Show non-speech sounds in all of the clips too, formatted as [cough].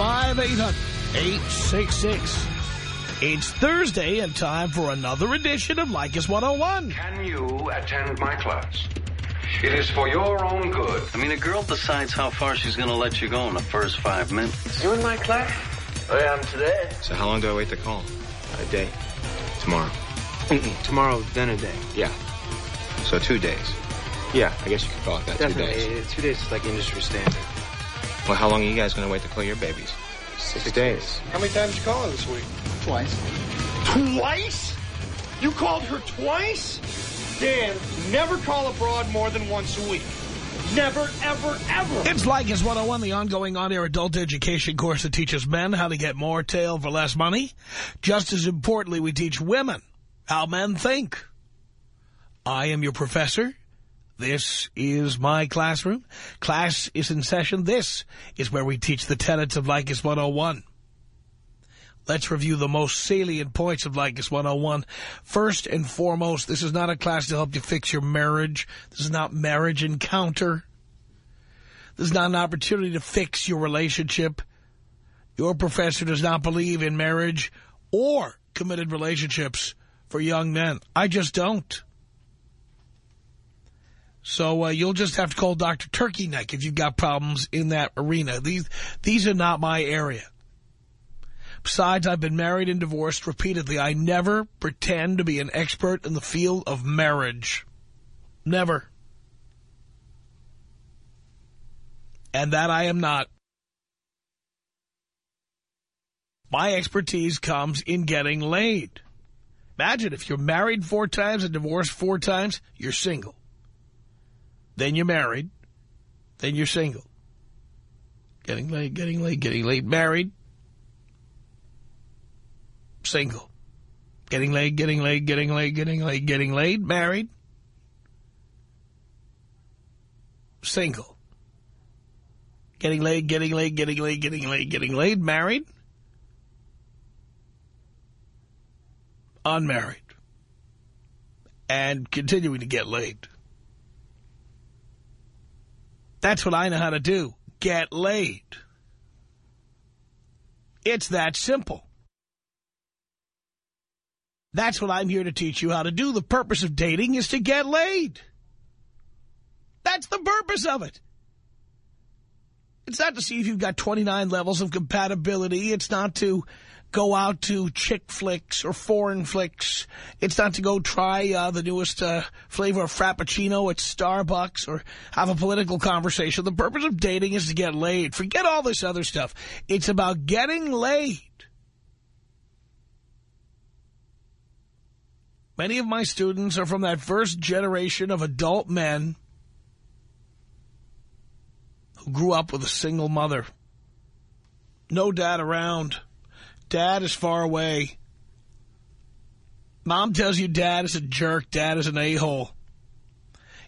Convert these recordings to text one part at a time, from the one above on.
1-800-5800-866. It's Thursday and time for another edition of Leykis 101. Can you attend my class? It is for your own good. I mean, a girl decides how far she's going to let you go in the first five minutes. You in my class? I am today. So how long do I wait to call? A day. Tomorrow. Tomorrow, then a day. Yeah. So two days. Yeah. I guess you could call it that, Definitely. two days. Two days is like industry standard. Well, how long are you guys going to wait to call your babies? Six, days. How many times you call her this week? Twice. Twice? You called her twice? Dan, never call abroad more than once a week. Never, ever, ever. It's Leykis 101, the ongoing on-air adult education course that teaches men how to get more tail for less money. Just as importantly, we teach women how men think. I am your professor. This is my classroom. Class is in session. This is where we teach the tenets of Leykis 101. Let's review the most salient points of Leykis 101. First and foremost, this is not a class to help you fix your marriage. This is not marriage encounter. This is not an opportunity to fix your relationship. Your professor does not believe in marriage or committed relationships for young men. I just don't. So uh, you'll just have to call Dr. Turkey Neck if you've got problems in that arena. These, these are not my area. Besides, I've been married and divorced repeatedly. I never pretend to be an expert in the field of marriage. Never. And that I am not. My expertise comes in getting laid. Imagine if you're married four times and divorced four times, you're single. Then you're married. Then you're single. Getting laid, getting laid, getting laid, married. Single. Getting laid, getting laid, getting laid, getting laid, getting laid, married. Single. Getting laid, getting laid, getting laid, getting laid, getting laid, married. Unmarried. And continuing to get laid. That's what I know how to do. Get laid. It's that simple. That's what I'm here to teach you how to do. The purpose of dating is to get laid. That's the purpose of it. It's not to see if you've got 29 levels of compatibility. It's not to go out to chick flicks or foreign flicks. It's not to go try uh, the newest uh, flavor of Frappuccino at Starbucks or have a political conversation. The purpose of dating is to get laid. Forget all this other stuff. It's about getting laid. Many of my students are from that first generation of adult men who grew up with a single mother. No dad around. Dad is far away. Mom tells you dad is a jerk, dad is an a-hole.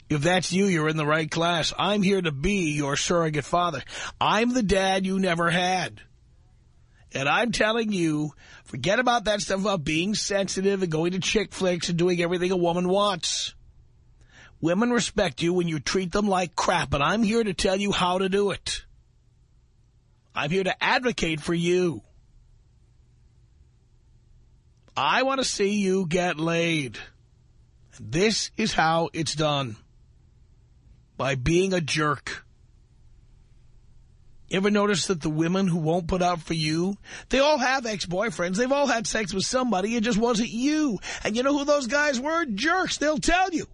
If that's you, you're in the right class. I'm here to be your surrogate father. I'm the dad you never had. And I'm telling you, forget about that stuff about being sensitive and going to chick flicks and doing everything a woman wants. Women respect you when you treat them like crap, and I'm here to tell you how to do it. I'm here to advocate for you. I want to see you get laid. This is how it's done. By being a jerk. You ever notice that the women who won't put up for you, they all have ex-boyfriends. They've all had sex with somebody. It just wasn't you. And you know who those guys were? Jerks. They'll tell you.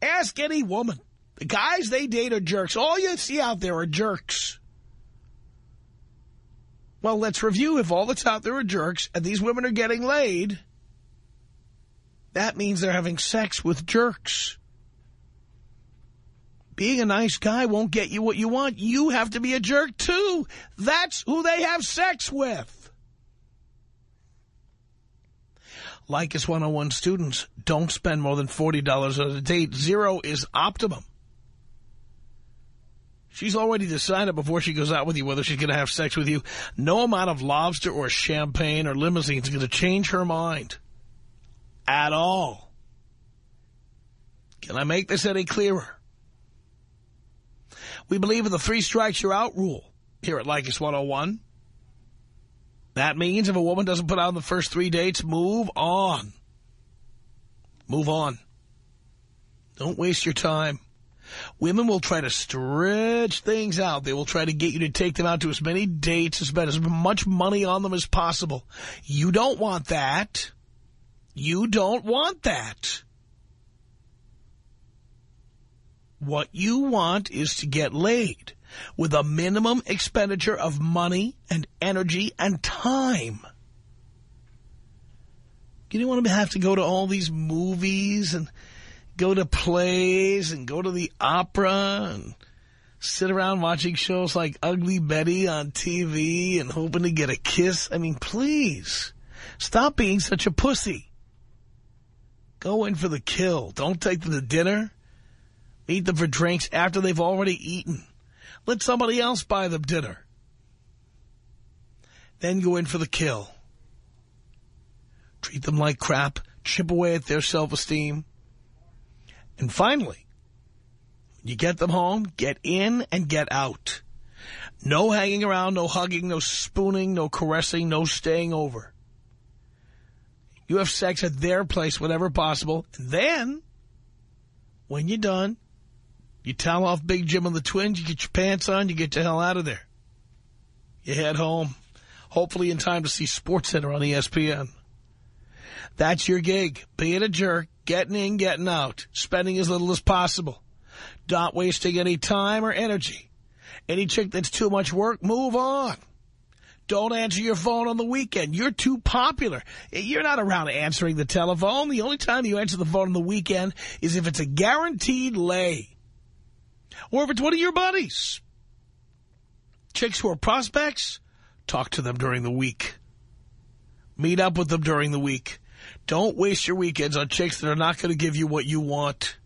Ask any woman. The guys they date are jerks. All you see out there are jerks. Well, let's review if all that's out there are jerks and these women are getting laid. That means they're having sex with jerks. Being a nice guy won't get you what you want. You have to be a jerk, too. That's who they have sex with. Leykis 101 students, don't spend more than $40 on a date. Zero is optimum. She's already decided before she goes out with you whether she's going to have sex with you. No amount of lobster or champagne or limousine is going to change her mind. At all. Can I make this any clearer? We believe in the three strikes you're out rule here at Leykis 101. That means if a woman doesn't put out the first three dates, move on. Move on. Don't waste your time. Women will try to stretch things out. They will try to get you to take them out to as many dates, as as much money on them as possible. You don't want that. You don't want that. What you want is to get laid with a minimum expenditure of money and energy and time. You don't want to have to go to all these movies and go to plays and go to the opera and sit around watching shows like Ugly Betty on TV and hoping to get a kiss. I mean, please, stop being such a pussy. Go in for the kill. Don't take them to dinner. Eat them for drinks after they've already eaten. Let somebody else buy them dinner. Then go in for the kill. Treat them like crap. Chip away at their self-esteem. And finally, when you get them home, get in and get out. No hanging around, no hugging, no spooning, no caressing, no staying over. You have sex at their place whenever possible. And then, when you're done, you towel off Big Jim and the twins, you get your pants on, you get the hell out of there. You head home, hopefully in time to see SportsCenter on ESPN. That's your gig. Being a jerk, getting in, getting out, spending as little as possible. Not wasting any time or energy. Any chick that's too much work, move on. Don't answer your phone on the weekend. You're too popular. You're not around answering the telephone. The only time you answer the phone on the weekend is if it's a guaranteed lay. Or if it's one of your buddies. Chicks who are prospects, talk to them during the week. Meet up with them during the week. Don't waste your weekends on chicks that are not going to give you what you want.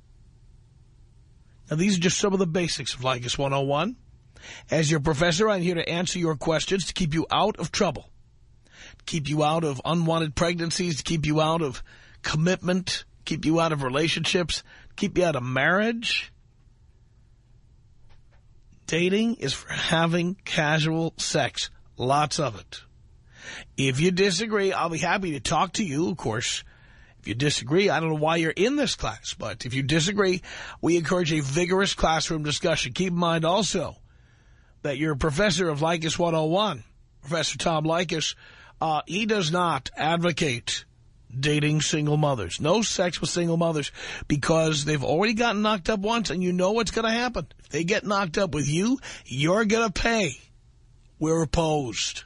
Now, these are just some of the basics of Leykis 101. As your professor, I'm here to answer your questions to keep you out of trouble, keep you out of unwanted pregnancies, to keep you out of commitment, keep you out of relationships, keep you out of marriage. Dating is for having casual sex. Lots of it. If you disagree, I'll be happy to talk to you, of course. If you disagree, I don't know why you're in this class, but if you disagree, we encourage a vigorous classroom discussion. Keep in mind also that your professor of Leykis 101, Professor Tom Leykis, uh, he does not advocate dating single mothers. No sex with single mothers because they've already gotten knocked up once and you know what's going to happen. If they get knocked up with you, you're going to pay. We're opposed.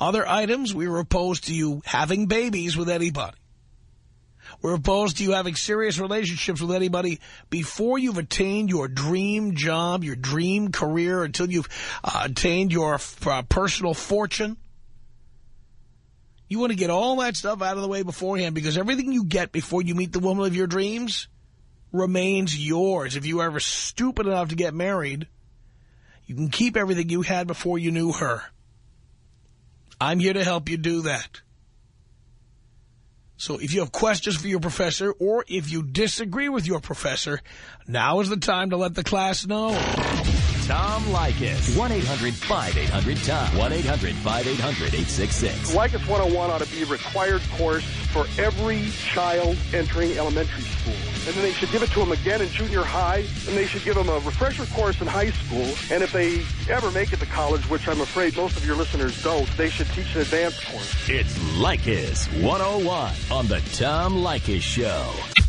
Other items, we were opposed to you having babies with anybody. We're opposed to you having serious relationships with anybody before you've attained your dream job, your dream career, until you've uh, attained your uh, personal fortune. You want to get all that stuff out of the way beforehand because everything you get before you meet the woman of your dreams remains yours. If you are ever stupid enough to get married, you can keep everything you had before you knew her. I'm here to help you do that. So if you have questions for your professor or if you disagree with your professor, now is the time to let the class know. Tom Leykis. 1-800-5800-TOM. 1-800-5800-866. Leykis 101 ought to be a required course for every child entering elementary school. And then they should give it to them again in junior high, and they should give them a refresher course in high school. And if they ever make it to college, which I'm afraid most of your listeners don't, they should teach an advanced course. It's Leykis 101 on the Tom Leykis Show.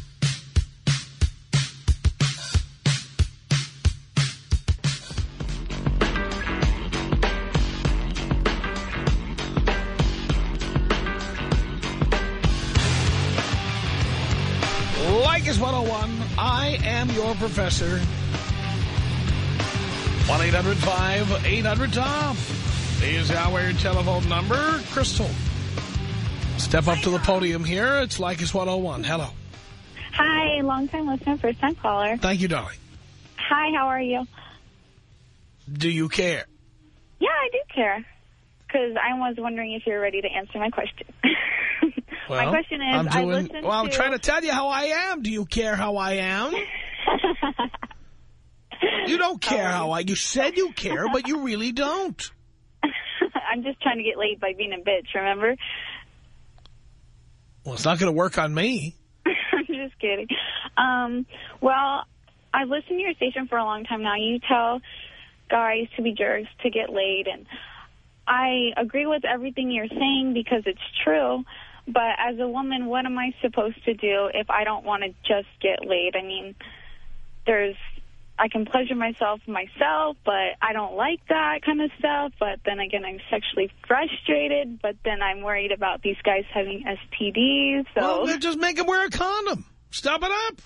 Professor. 1-800-5800-TOM is our telephone number. Crystal, step up to the podium here. It's Leykis 101. Hello. Hi, long-time listener, first-time caller. Thank you, darling. Hi, how are you? Do you care? Yeah, I do care. Because I was wondering if you're ready to answer my question. [laughs] Well, my question is, I'm I doing, Well, I'm to... trying to tell you how I am. Do you care how I am? [laughs] You don't care Oh. how I... You said you care, but you really don't. [laughs] I'm just trying to get laid by being a bitch, remember? Well, it's not going to work on me. [laughs] I'm just kidding. Um, well, I've listened to your station for a long time now. You tell guys to be jerks to get laid, and I agree with everything you're saying because it's true. But as a woman, what am I supposed to do if I don't want to just get laid? I mean, there's I can pleasure myself myself, but I don't like that kind of stuff. But then again, I'm sexually frustrated. But then I'm worried about these guys having STDs. So, Well, then just make him wear a condom. Stop it up.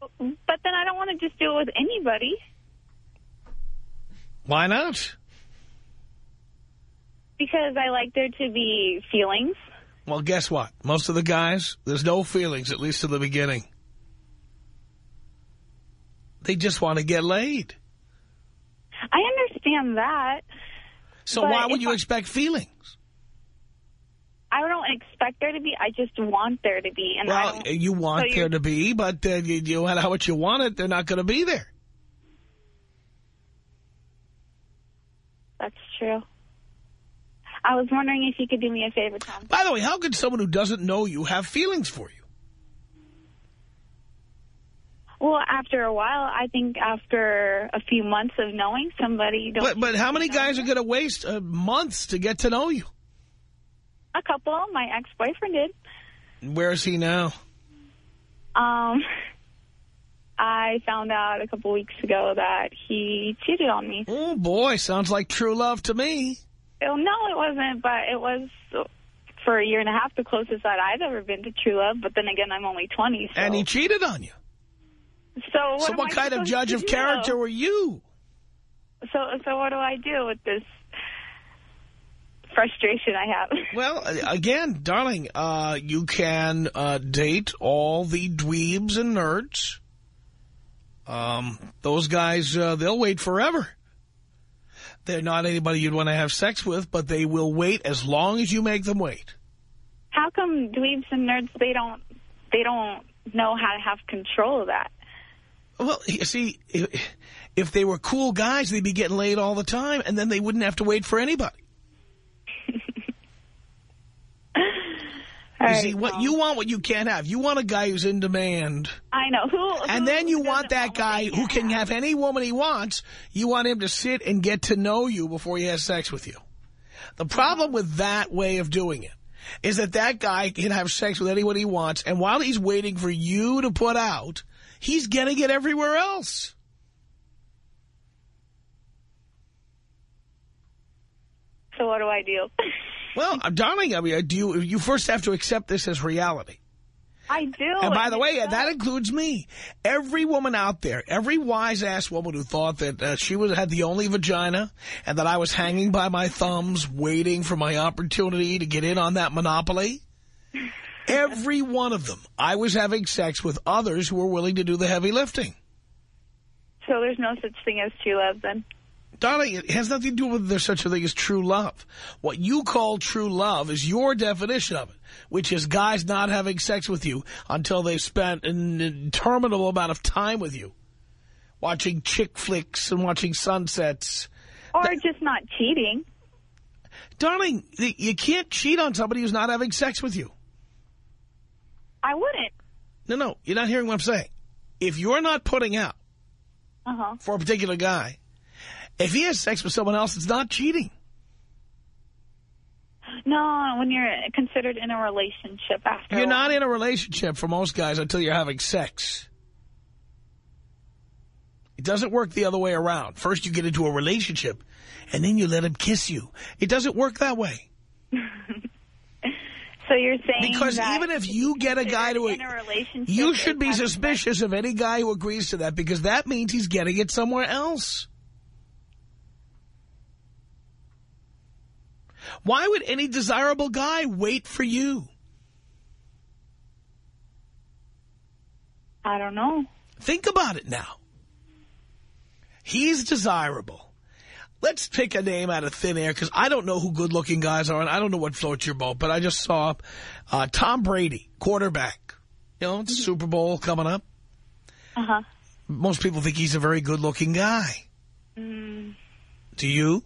but then I don't want to just do it with anybody. Why not? Because I like there to be feelings. Well, guess what? Most of the guys, there's no feelings, at least in the beginning. They just want to get laid. I understand that. So why would you I- expect feelings? I don't expect there to be. I just want there to be. And Well, you want so there to be, but uh, you, you how much you want it, they're not going to be there. That's true. I was wondering if you could do me a favor, Tom. By the way, how could someone who doesn't know you have feelings for you? Well, after a while, I think after a few months of knowing somebody, don't But, but how many guys are going to waste uh, months to get to know you? A couple. My ex-boyfriend did. Where is he now? Um, I found out a couple weeks ago that he cheated on me. Oh, boy, sounds like true love to me. Oh, no, it wasn't, but it was for a year and a half the closest that I've ever been to true love. But then again, I'm only 20. So, And he cheated on you. So what, so what kind of judge of character were you? So, so what do I do with this frustration I have? [laughs] Well, again, darling, uh, you can uh, date all the dweebs and nerds. Um, those guys, uh, they'll wait forever. They're not anybody you'd want to have sex with, but they will wait as long as you make them wait. How come dweebs and nerds they don't they don't know how to have control of that? Well, you see, if, they were cool guys, they'd be getting laid all the time, and then they wouldn't have to wait for anybody. You right, see, what well, you want, what you can't have. You want a guy who's in demand. I know who, And who then you want that guy who can have? have any woman he wants. You want him to sit and get to know you before he has sex with you. The problem with that way of doing it is that that guy can have sex with anyone he wants, and while he's waiting for you to put out, he's getting it everywhere else. So what do I do? [laughs] Well, uh, darling, I mean, do you, you first have to accept this as reality. I do. And by the way, It's that includes me. Every woman out there, every wise-ass woman who thought that uh, she was had the only vagina and that I was hanging by my thumbs waiting for my opportunity to get in on that monopoly, every one of them, I was having sex with others who were willing to do the heavy lifting. So there's no such thing as true love then? Darling, it has nothing to do with there's such a thing as true love. What you call true love is your definition of it, which is guys not having sex with you until they've spent an interminable amount of time with you, watching chick flicks and watching sunsets. Or just not cheating. Darling, you can't cheat on somebody who's not having sex with you. I wouldn't. No, no, you're not hearing what I'm saying. If you're not putting out Uh-huh. for a particular guy, if he has sex with someone else, it's not cheating. No, when you're considered in a relationship after You're not in a relationship for most guys until you're having sex. It doesn't work the other way around. First you get into a relationship, and then you let him kiss you. It doesn't work that way. [laughs] So you're saying Because that even if you get a guy to... a relationship, You should be suspicious of any guy who agrees to that because that means he's getting it somewhere else. Why would any desirable guy wait for you? I don't know. Think about it now. He's desirable. Let's pick a name out of thin air because I don't know who good-looking guys are and I don't know what floats your boat, but I just saw uh, Tom Brady, quarterback. You know, it's Super Bowl coming up. Uh-huh. Most people think he's a very good-looking guy. Mm, Do you?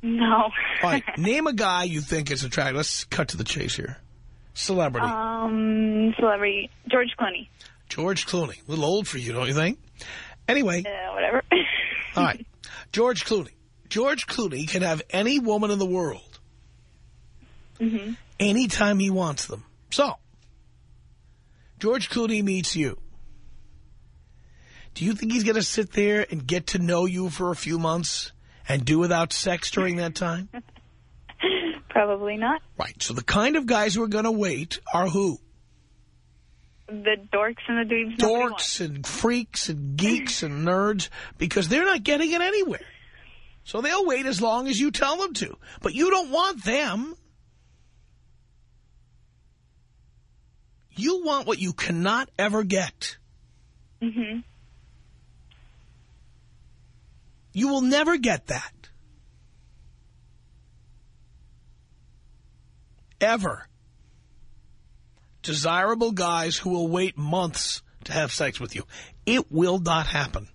no. All right, [laughs] name a guy you think is attractive. Let's cut to the chase here. Celebrity. um, celebrity. George Clooney. George Clooney. A little old for you, don't you think? Anyway, Uh, whatever. [laughs] all right. George Clooney. George Clooney can have any woman in the world hmm anytime he wants them. So, George Clooney meets you. Do you think he's going to sit there and get to know you for a few months and do without sex during that time? [laughs] Probably not. Right. So the kind of guys who are going to wait are who? The dorks and the nobody dorks and freaks and geeks and nerds because they're not getting it anywhere. So they'll wait as long as you tell them to. But you don't want them. You want what you cannot ever get. hmm You will never get that. Ever. Desirable guys who will wait months to have sex with you. It will not happen.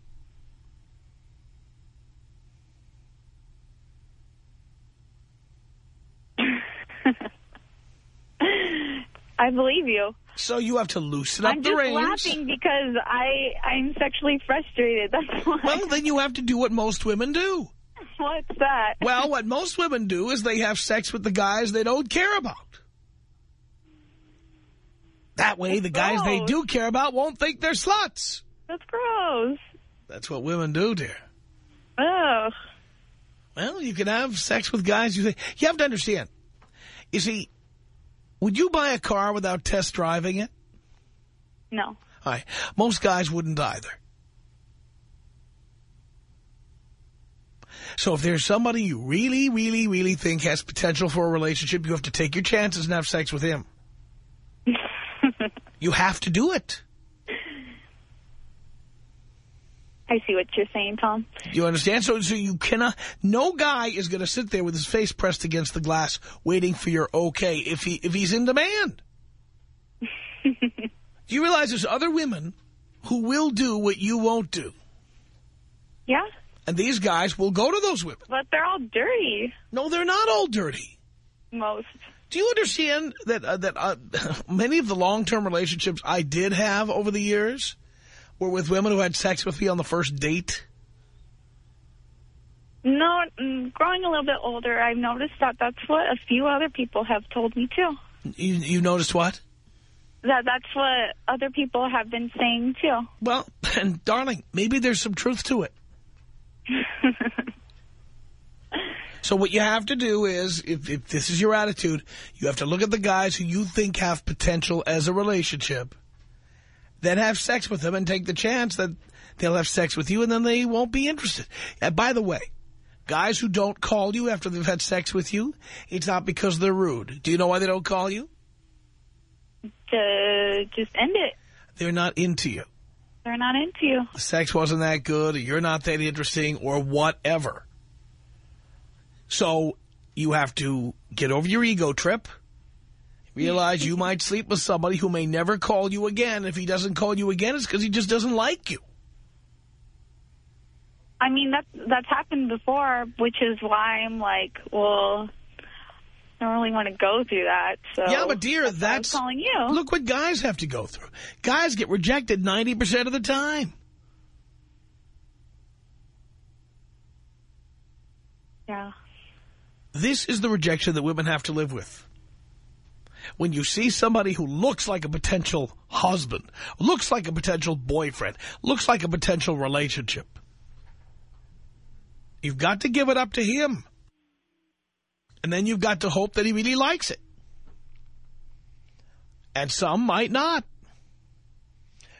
I believe you. So you have to loosen up I'm the just laughing because I I'm sexually frustrated. That's [laughs] why. Well, then you have to do what most women do. What's that? Well, what most women do is they have sex with the guys they don't care about. That way, the guys they do care about won't think they're sluts. That's gross. That's what women do, dear. Ugh. Well, you can have sex with guys you think... You have to understand. You see, would you buy a car without test driving it? No. All right. Most guys wouldn't either. So if there's somebody you really, really, really think has potential for a relationship, you have to take your chances and have sex with him. [laughs] You have to do it. I see what you're saying, Tom. You understand? So, so you cannot, no guy is going to sit there with his face pressed against the glass waiting for your okay if he, if he's in demand. do [laughs] you realize there's other women who will do what you won't do? Yeah, And these guys will go to those women. but they're all dirty. No, they're not all dirty. Most. Do you understand that uh, that uh, [laughs] many of the long-term relationships I did have over the years were with women who had sex with me on the first date? No, mm, growing a little bit older, I've noticed that that's what a few other people have told me too. You, you noticed what? That that's what other people have been saying too. Well, [laughs] and darling, maybe there's some truth to it. [laughs] So what you have to do is, if, if this is your attitude, you have to look at the guys who you think have potential as a relationship, then have sex with them and take the chance that they'll have sex with you and then they won't be interested. And by the way, guys who don't call you after they've had sex with you, it's not because they're rude. Do you know why they don't call you? to just end it. They're not into you. They're not into you. sex wasn't that good, or you're not that interesting, or whatever. So you have to get over your ego trip, realize you might sleep with somebody who may never call you again. If he doesn't call you again, it's because he just doesn't like you. I mean, that's that's happened before, which is why I'm like, well, I don't really want to go through that. So yeah, but dear, that's, that's, why I was calling you. Look what guys have to go through. Guys get rejected 90% of the time. Yeah. This is the rejection that women have to live with. When you see somebody who looks like a potential husband, looks like a potential boyfriend, looks like a potential relationship, you've got to give it up to him. And then you've got to hope that he really likes it. And some might not.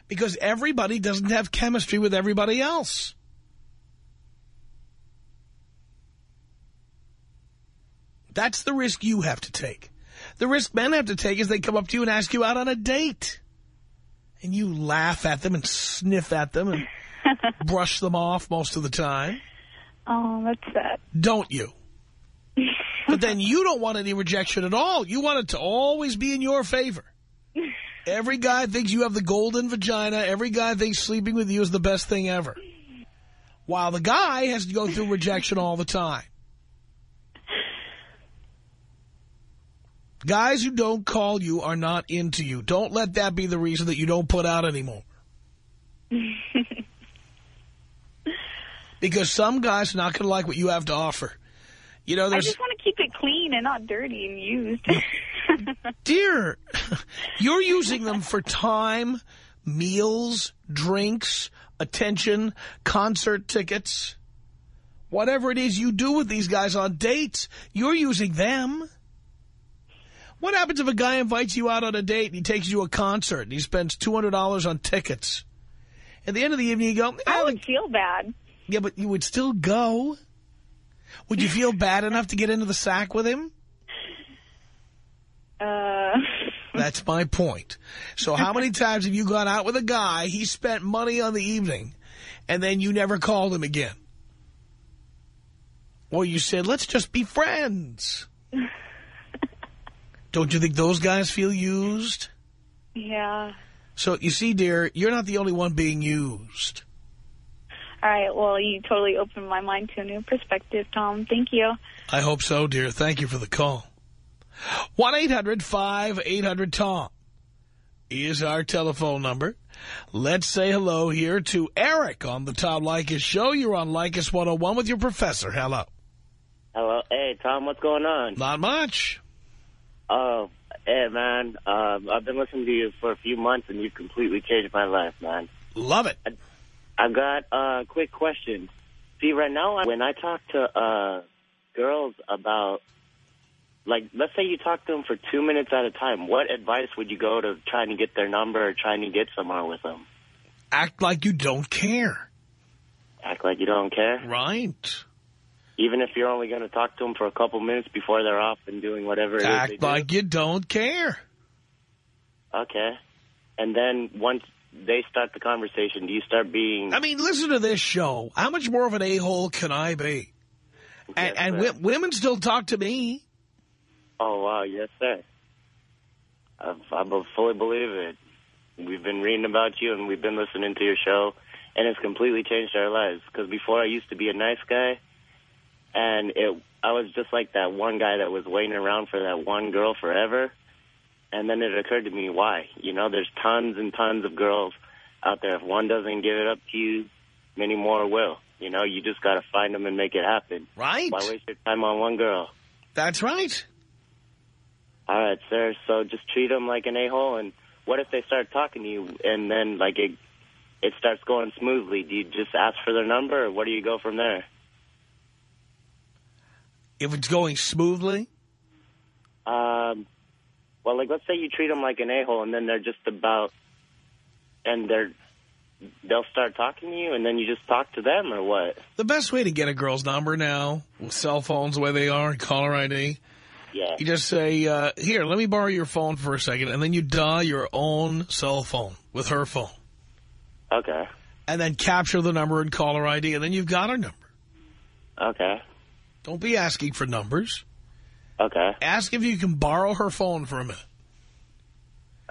Because everybody doesn't have chemistry with everybody else. That's the risk you have to take. The risk men have to take is they come up to you and ask you out on a date. And you laugh at them and sniff at them and [laughs] brush them off most of the time. Oh, that's sad. Don't you? [laughs] but then you don't want any rejection at all. You want it to always be in your favor. [laughs] Every guy thinks you have the golden vagina. Every guy thinks sleeping with you is the best thing ever. While the guy has to go through rejection all the time. Guys who don't call you are not into you. Don't let that be the reason that you don't put out anymore. [laughs] because some guys are not going to like what you have to offer. You know, I just want to keep it clean and not dirty and used. [laughs] Dear, you're using them for time, meals, drinks, attention, concert tickets. Whatever it is you do with these guys on dates, you're using them. What happens if a guy invites you out on a date and he takes you to a concert and he spends $200 on tickets? At the end of the evening, you go, I would feel bad. Yeah, but you would still go. Would you feel bad enough to get into the sack with him? Uh... That's my point. So how many [laughs] times have you gone out with a guy, he spent money on the evening, and then you never called him again? Or you said, let's just be friends. [laughs] Don't you think those guys feel used? Yeah. So, you see, dear, you're not the only one being used. All right, well, you totally opened my mind to a new perspective, Tom. Thank you. I hope so, dear. Thank you for the call. 1-800-5800-TOM is our telephone number. Let's say hello here to Eric on the Tom Leykis show. You're on Leykis 101 with your professor. Hello. Hello. Hey, Tom, what's going on? Not much. Oh, hey, man. Um, I've been listening to you for a few months, and you've completely changed my life, man. Love it. I, I got a quick question. See, right now, when I talk to uh, girls about, like, let's say you talk to them for two minutes at a time, what advice would you go to trying to get their number or trying to get somewhere with them? Act like you don't care. Act like you don't care? Right. Even if you're only going to talk to them for a couple minutes before they're off and doing whatever it Act is they like do? you don't care. Okay. And then once they start the conversation, do you start being... I mean, listen to this show. How much more of an a-hole can I be? And, and w women still talk to me. Oh, wow, yes, sir. I, I fully believe it. We've been reading about you, and we've been listening to your show, and it's completely changed our lives. Because before, I used to be a nice guy, and it I was just like that one guy that was waiting around for that one girl forever. And then it occurred to me, why? You know, there's tons and tons of girls out there. If one doesn't give it up to you, many more will. You know, you just got to find them and make it happen. Right. Why waste your time on one girl? That's right. All right, sir. So just treat them like an a-hole. And what if they start talking to you and then, like, it, it starts going smoothly? Do you just ask for their number, or where do you go from there? If it's going smoothly, Um, well, like, let's say you treat them like an a-hole, and then they're just about, and they're, they'll start talking to you, and then you just talk to them, or what? the best way to get a girl's number now, with cell phones the way they are caller ID, Yeah. you just say, uh, here, let me borrow your phone for a second, and then you dial your own cell phone with her phone. Okay. And then capture the number and caller ID, and then you've got her number. Okay. Don't be asking for numbers. Okay. Ask if you can borrow her phone for a minute.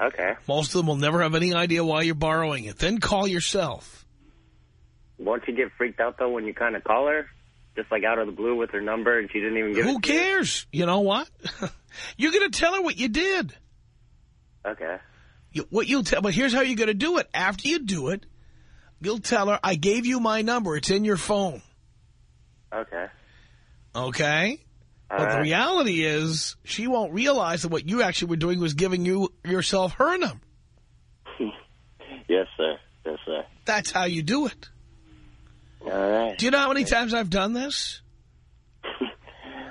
Okay. Most of them will never have any idea why you're borrowing it. Then call yourself. Won't you get freaked out, though, when you kind of call her? Just like out of the blue with her number, and she didn't even give it Who to you? cares? You know what? [laughs] You're going to tell her what you did. Okay. You, what you'll tell, but here's how you're going to do it. After you do it, you'll tell her, I gave you my number. It's in your phone. Okay. Okay? All but the reality is she won't realize that what you actually were doing was giving you yourself her number. [laughs] Yes, sir. Yes, sir. That's how you do it. All right. Do you know how many times I've done this? [laughs]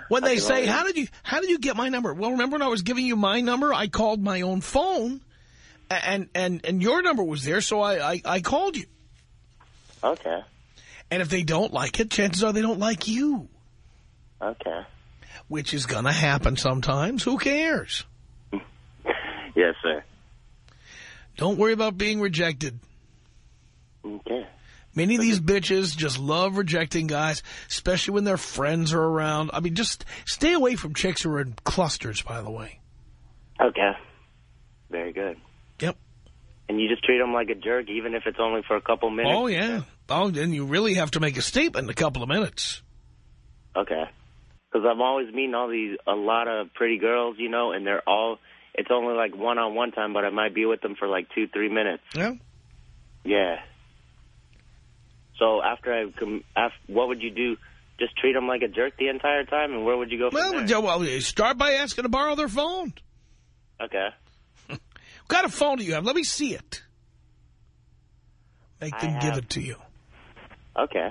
When they say, how did you how did you get my number? Well, remember when I was giving you my number, I called my own phone, and and and your number was there, so I, I, I called you. Okay. And if they don't like it, chances are they don't like you, Okay. which is going to happen sometimes. Who cares? [laughs] Yes, sir. Don't worry about being rejected. Okay. Many of these bitches just love rejecting guys, especially when their friends are around. I mean, just stay away from chicks who are in clusters, by the way. Okay. Very good. Yep. And you just treat them like a jerk, even if it's only for a couple minutes? Oh, yeah. Oh, then you really have to make a statement in a couple of minutes. Okay. Because I'm always meeting all these, a lot of pretty girls, you know, and they're all, it's only like one-on-one time, but I might be with them for like two, three minutes. Yeah. Yeah. So after I, com after, what would you do? Just treat them like a jerk the entire time, and where would you go from Well, there? yeah, well, start by asking to borrow their phone. Okay. [laughs] What kind of phone do you have? Let me see it. Make I them give it to you. Okay.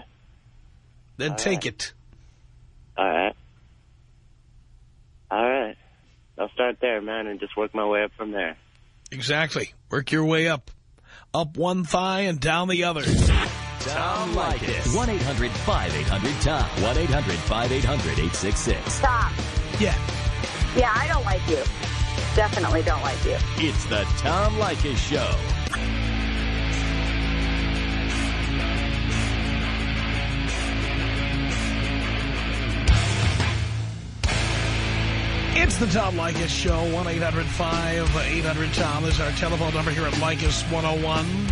Then All take right. it. All right. All right. I'll start there, man, and just work my way up from there. Exactly. Work your way up. Up one thigh and down the other. Tom Leykis. 1-800-5800-TOM. 1-800-5800-866. Stop. Yeah. Yeah, I don't like you. Definitely don't like you. It's the Tom Leykis Show. It's the Tom Leykis Show. 1-800-5800-TOM is our telephone number here at Leykis 101.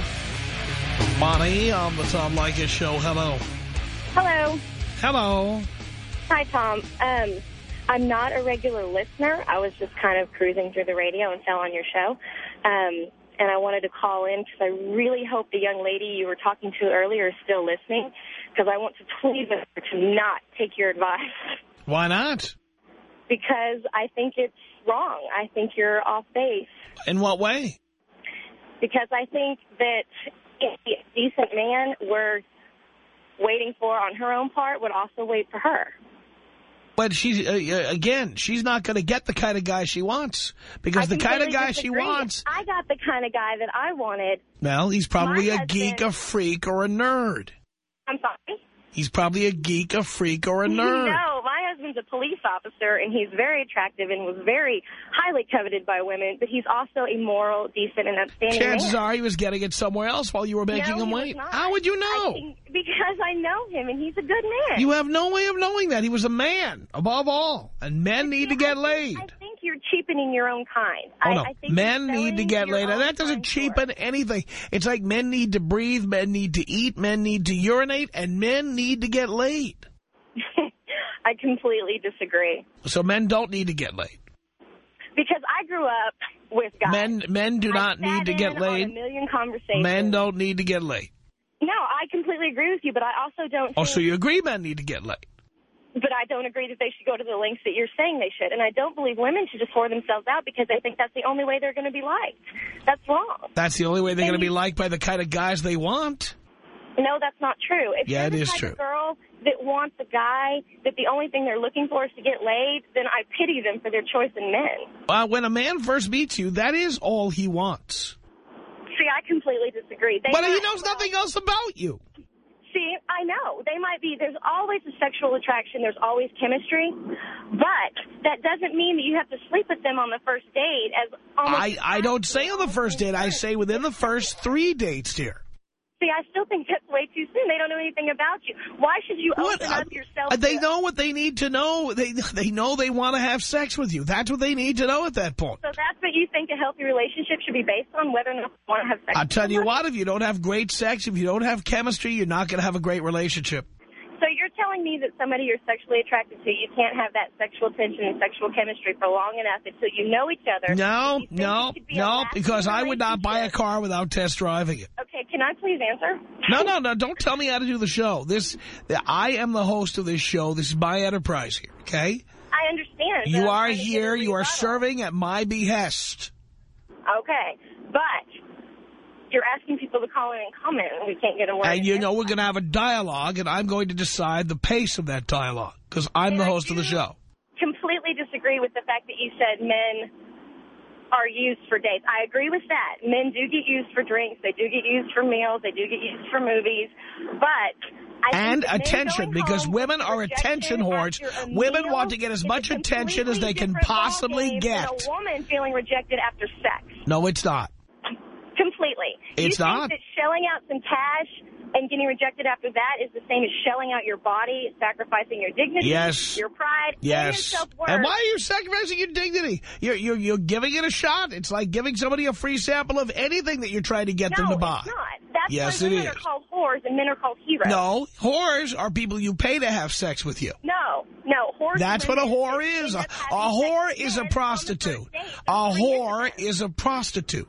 Bonnie on the Tom Leykis Show. Hello. Hello. Hello. Hi, Tom. Um, I'm not a regular listener. I was just kind of cruising through the radio and fell on your show. Um, and I wanted to call in because I really hope the young lady you were talking to earlier is still listening because I want to plead with her to not take your advice Why not? Because I think it's wrong. I think you're off base In what way? because I think that a decent man we're waiting for on her own part would also wait for her. But she's, uh, uh, again, she's not going to get the kind of guy she wants. Because I the kind of guy she wants, I got the kind of guy that I wanted. well, he's probably My a geek, a freak, or a nerd. I'm sorry. He's probably a geek, a freak, or a nerd. No, my husband's a police officer, and he's very attractive and was very highly coveted by women, but he's also a moral, decent, and upstanding Chances man. are he was getting it somewhere else while you were making no, him wait. How would you know? think- because I know him, and he's a good man. You have no way of knowing that. He was a man, above all. And men need to get laid. I think you're cheapening your own kind. Oh, I, no. I think Men need to get laid. And that doesn't cheapen anything. It's like men need to breathe, men need to eat, men need to urinate, and men need to get laid. [laughs] I completely disagree. So men don't need to get laid. Because I grew up with guys. Men men do not need to get on a laid. million conversations. Men don't need to get laid. No, I completely agree with you, but I also don't. Oh, so you agree men need to get laid. But I don't agree that they should go to the lengths that you're saying they should, and I don't believe women should just whore themselves out because they think that's the only way they're going to be liked. That's wrong. That's the only way they're going to be liked by the kind of guys they want. No, that's not true. If Yeah, it is true. girl that wants a guy that the only thing they're looking for is to get laid, then I pity them for their choice in men. Uh, when a man first meets you, that is all he wants. See, I completely disagree. They But he knows nothing else about you. See, I know. They might be, there's always a sexual attraction, there's always chemistry, but that doesn't mean that you have to sleep with them on the first date as I, I don't say on the first date. I say within the first three dates, dear. See, I still think that's way too soon. They don't know anything about you. Why should you What? open up yourself? They to- know what they need to know. They they know they want to have sex with you. That's what they need to know at that point. So that's what you think a healthy relationship should be based on, whether or not you want to have sex. I'll with tell you someone? what, if you don't have great sex, if you don't have chemistry, you're not going to have a great relationship. So you're telling me that somebody you're sexually attracted to, you can't have that sexual tension and sexual chemistry for long enough until you know each other. No, no, no, because I would not buy a car without test driving it. Okay, can I please answer? No, no, no, don't tell me how to do the show. This, I am the host of this show. This is my enterprise here, okay? I understand. You are trying to get a here, you are serving at my behest. Okay, but you're asking people to call in and comment, and we can't get a word. And you know we're going to have a dialogue, and I'm going to decide the pace of that dialogue, because I'm And the host of the show. completely disagree with the fact that you said men are used for dates. I agree with that. Men do get used for drinks. They do get used for meals. They do get used for movies. But I And attention, because women are attention whores. Women want to get as much attention as they can possibly get. A woman feeling rejected after sex. No, it's not. Completely. It's you not. That shelling out some cash and getting rejected after that is the same as shelling out your body, sacrificing your dignity, Yes. your pride, and your self-worth. And why are you sacrificing your dignity? You're, you're, you're giving it a shot. It's like giving somebody a free sample of anything that you're trying to get no, them to buy. No, it's not. That's Yes, why women is. are called whores and men are called heroes. No, whores are people you pay to have sex with you. No, no. Whores That's what a whore is. A, a whore is a prostitute. A whore is a prostitute.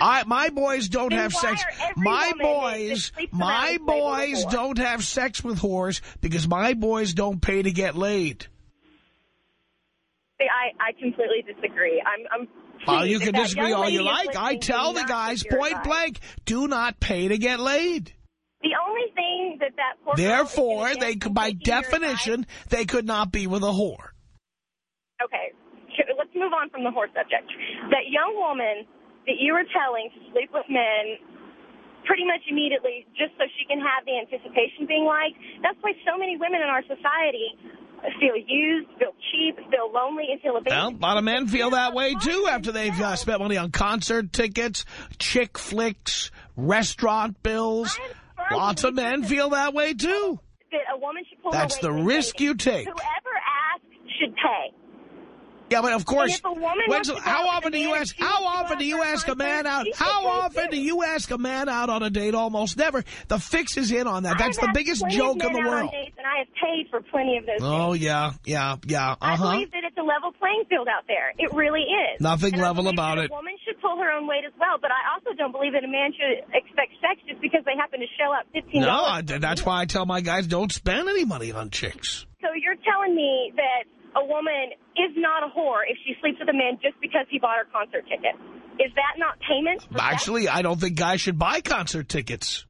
I, my boys don't Then have sex. My woman that- that boys, my boys don't have sex with whores because my boys don't pay to get laid. I, I completely disagree. I'm, I'm oh, Well, you can disagree all you like. I tell the guys point blank, do not pay to get laid. The only thing that that Therefore, they could, by definition, they could not be with a whore. okay, let's move on from the whore subject. That young woman that you were telling to sleep with men pretty much immediately just so she can have the anticipation being like, that's why so many women in our society feel used, feel cheap, feel lonely, and feel abandoned. Well, a lot of men feel that way, too, after they've uh, spent money on concert tickets, chick flicks, restaurant bills. I am firm Lots of men feel that way, too. that a woman should pull That's the risk you take. Whoever asks should pay. Yeah, but of course, if a woman when's- wants to how often do you ask? How wants to go often do you a ask a man out? How often do you ask a man out on a date? Almost never. The fix is in on that. That's I've the biggest joke in the men out on world. dates, and I have paid for plenty of those. Oh dates. yeah, yeah, yeah. I Uh huh. I believe that it's a level playing field out there. It really is. Nothing And level about it. A woman should pull her own weight as well, but I also don't believe that a man should expect sex just because they happen to show up fifteen No, that's why I tell my guys don't spend any money on chicks. So you're telling me that a woman is not a whore if she sleeps with a man just because he bought her concert ticket? Is that not payment? for sex? Actually, I don't think guys should buy concert tickets.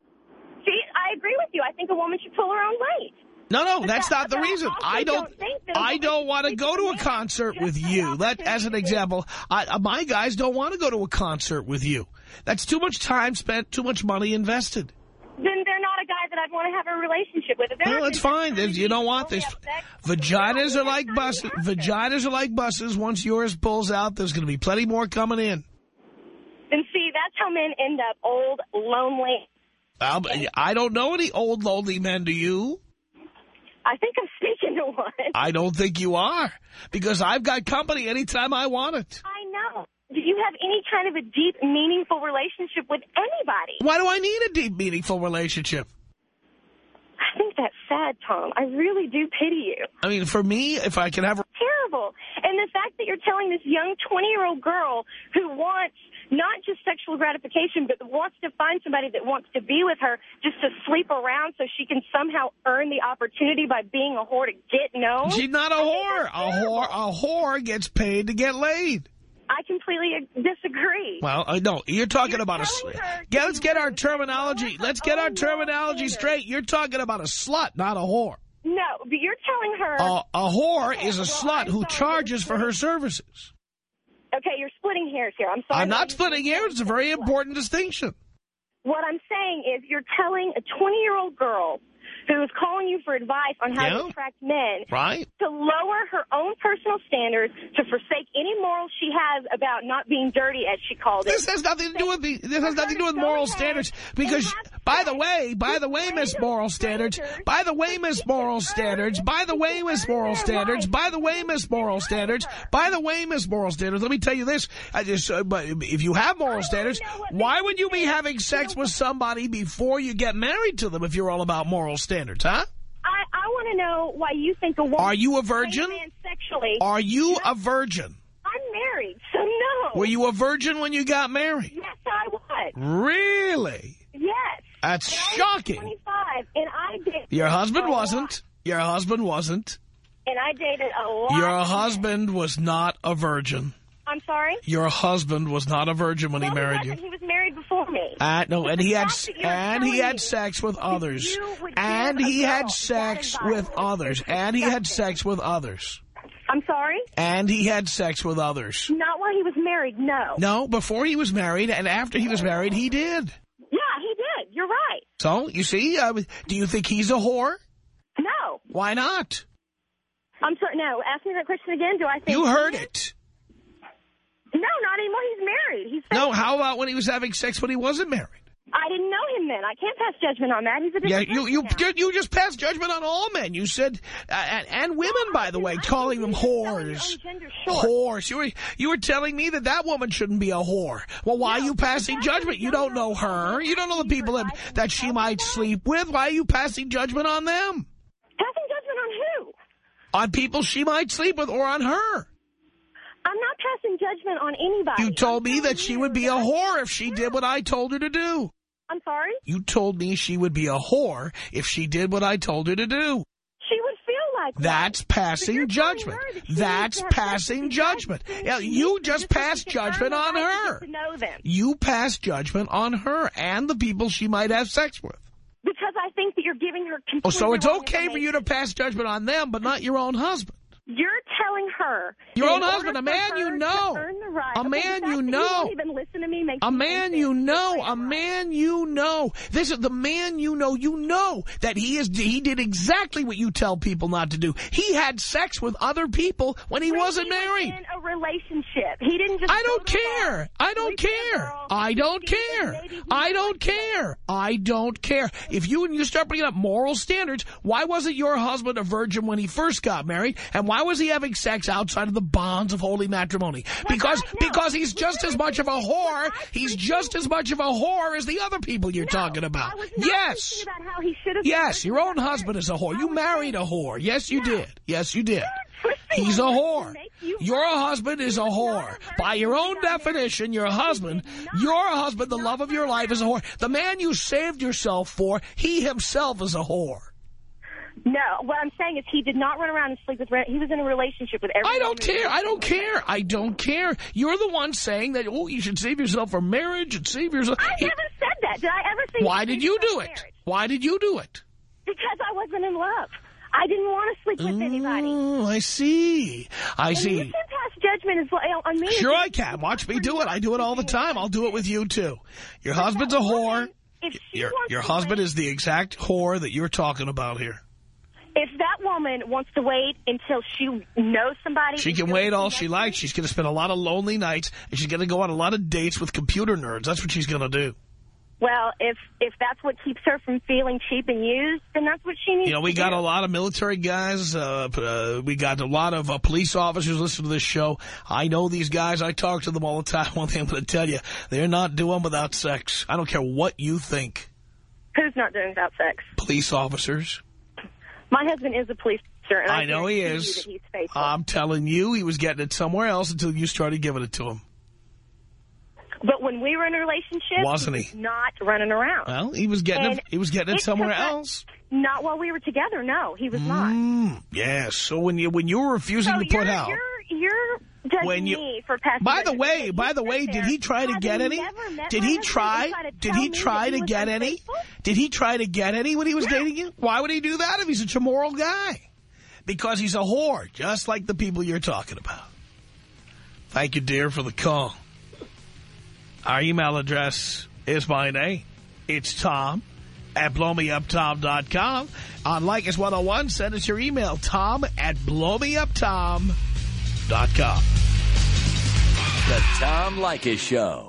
see, I agree with you. I think a woman should pull her own weight. No, no, But that's that- not the reason. I don't. don't that I don't want to go to a concert with you. Let, as an example, I, uh, my guys don't want to go to a concert with you. That's too much time spent, too much money invested. Then they're not a guy that I'd want to have a relationship with. Well, it's fine. You know what? only There's, have sex, vaginas are like buses. Vaginas are like buses. Once yours pulls out, there's going to be plenty more coming in. And see, that's how men end up old, lonely. But I don't know any old, lonely men, do you? I think I'm speaking to one. I don't think you are. Because I've got company anytime I want it. I you have any kind of a deep, meaningful relationship with anybody? Why do I need a deep, meaningful relationship? I think that's sad, Tom. I really do pity you. I mean, for me, if I can have... Terrible. And the fact that you're telling this young 20-year-old girl who wants not just sexual gratification, but wants to find somebody that wants to be with her just to sleep around so she can somehow earn the opportunity by being a whore to get known. She's not a I whore. A whore, a whore gets paid to get laid. I completely disagree. Well, uh, I know you're talking You're about a. slut. Yeah, let's get our terminology. Let's get our terminology straight. You're talking about a slut, not a whore. No, but you're telling her... A, a whore Okay, is a well, slut I'm who charges for her services. Okay, you're splitting hairs here. I'm sorry. I'm not splitting hairs. It's a very important distinction. What I'm saying is you're telling a 20-year-old girl who is calling you for advice on how Yeah. to attract men Right? to lower her own personal standards, to forsake any morals she has about not being dirty, as she called it. This has nothing to do with the, this has nothing to do with moral standards. Because, by the way, by the way, Miss Moral Standards, by the way, Miss Moral Standards, by the way, Miss Moral Standards, by the way, Miss Moral Standards, by the way, Miss Moral Standards. Let me tell you this: I just, uh, but if you have moral standards, why would you be having sex with somebody before you get married to them if you're all about moral standards? Standards, huh? I, I want to know why you think a woman... Are you a virgin? Sexually... Are you a virgin? I'm married, so no. Were you a virgin when you got married? Yes, I was. Really? Yes. That's And shocking. 25, and I dated... Your husband wasn't. Your husband wasn't. And I dated a lot. Your husband was not a virgin. I'm sorry? Your husband was not a virgin when he No, married you. He was married before me. Uh, no, and he had It's the fact that you're and he had sex with others, and he had sex with others, and he had sex with others, I'm sorry? and he had sex with others. Not while he was married, no. No, before he was married and after he was married, he did. Yeah, he did. You're right. So you see, uh, do you think he's a whore? No. Why not? I'm sorry. No, ask me that question again. Do I think... You heard it. No, not anymore. He's married. He's No, how about when he was having sex when he wasn't married? I didn't know him then. I can't pass judgment on that. He's a Yeah, you you now. you just passed judgment on all men. You said, uh, and, and women, by the way, calling them whores. Whores. You were you were telling me that that woman shouldn't be a whore. Well, why are you passing judgment? You don't know her. You don't know the people that that she might sleep with. Why are you passing judgment on them? Passing judgment on who? On people she might sleep with, or on her? I'm not passing judgment on anybody. You told me that she would be a whore if she did what I told her to do. I'm sorry? You told me she would be a whore if she did what I told her to do. She would feel like. That's passing judgment. That's passing judgment. Yeah, you just passed judgment on her. Know them. You passed judgment on her and the people she might have sex with. Because I think that you're giving her Oh, so it's okay for you to pass judgment on them, but not your own husband. You're telling her. Your own husband, a man you know. right- A man you know. even listen to me A man you know, a man you know. This is the man you know. You know that he is. He did exactly what you tell people not to do. He had sex with other people when he wasn't He was married. in a relationship. He didn't just. I don't care. I don't sleep with a care. I don't care. I don't care. I don't care. If you and you start bringing up moral standards, why wasn't your husband a virgin when he first got married? And why was he having sex outside of the bonds of holy matrimony? Because because he's just as much of a whore. He's just as much of a whore as the other people you're talking about. I was not Yes. about how he should have. Yes, your own husband is a whore. You married a whore. Yes, you did. Yes, you did. He's a whore. to make you Your husband is a whore. not a virgin By your own definition, your husband, He did not. your husband, the love of your life, is a whore. The man you saved yourself for, he himself is a whore. No, what I'm saying is he did not run around and sleep with. He was in a relationship with every. I don't care. I don't care. I don't care. You're the one saying that, oh, you should save yourself for marriage and save yourself. I He- never said that. Did I ever say? why did you do it? marriage? Why did you do it? Because I wasn't in love. I didn't want to sleep with anybody. Oh, I see. I And you see. can pass judgment as well on me. Sure I can. Watch me do it. I do it all the time. I'll do it with you, too. Your husband's a whore. Your, your husband is the exact whore that you're talking about here. If that woman wants to wait until she knows somebody, She can wait all she likes. She's going to spend a lot of lonely nights, and she's going to go on a lot of dates with computer nerds. That's what she's going to do. Well, if if that's what keeps her from feeling cheap and used, then that's what she needs. You know, we to got do. a lot of military guys. Uh, uh, we got a lot of uh, police officers listen to this show. I know these guys. I talk to them all the time. [laughs] One thing I'm going to tell you, they're not doing without sex. I don't care what you think. Who's not doing without sex? Police officers. My husband is a police officer, and I, I know he is. He's. I'm telling you, he was getting it somewhere else until you started giving it to him. but when we were in a relationship, Wasn't he? he? Was not running around. Well, he was getting it. He was getting it it somewhere else. Not while we were together. No, he was not. Mm, yes. So when you when you were refusing So to put out, You're, you're judging When you- me for passing. By the way, by the way, did he try to get any? Did he try? to Did he try to get any? Did he try to get any when he was dating you? Why would he do that if he's such a moral guy? Because he's a whore, just like the people you're talking about. Thank you, dear, for the call. Our email address is my name. Eh? It's Tom at blowmeuptom.com. On Leykis 101, send us your email, tom at blowmeuptom.com. The Tom Leykis Show.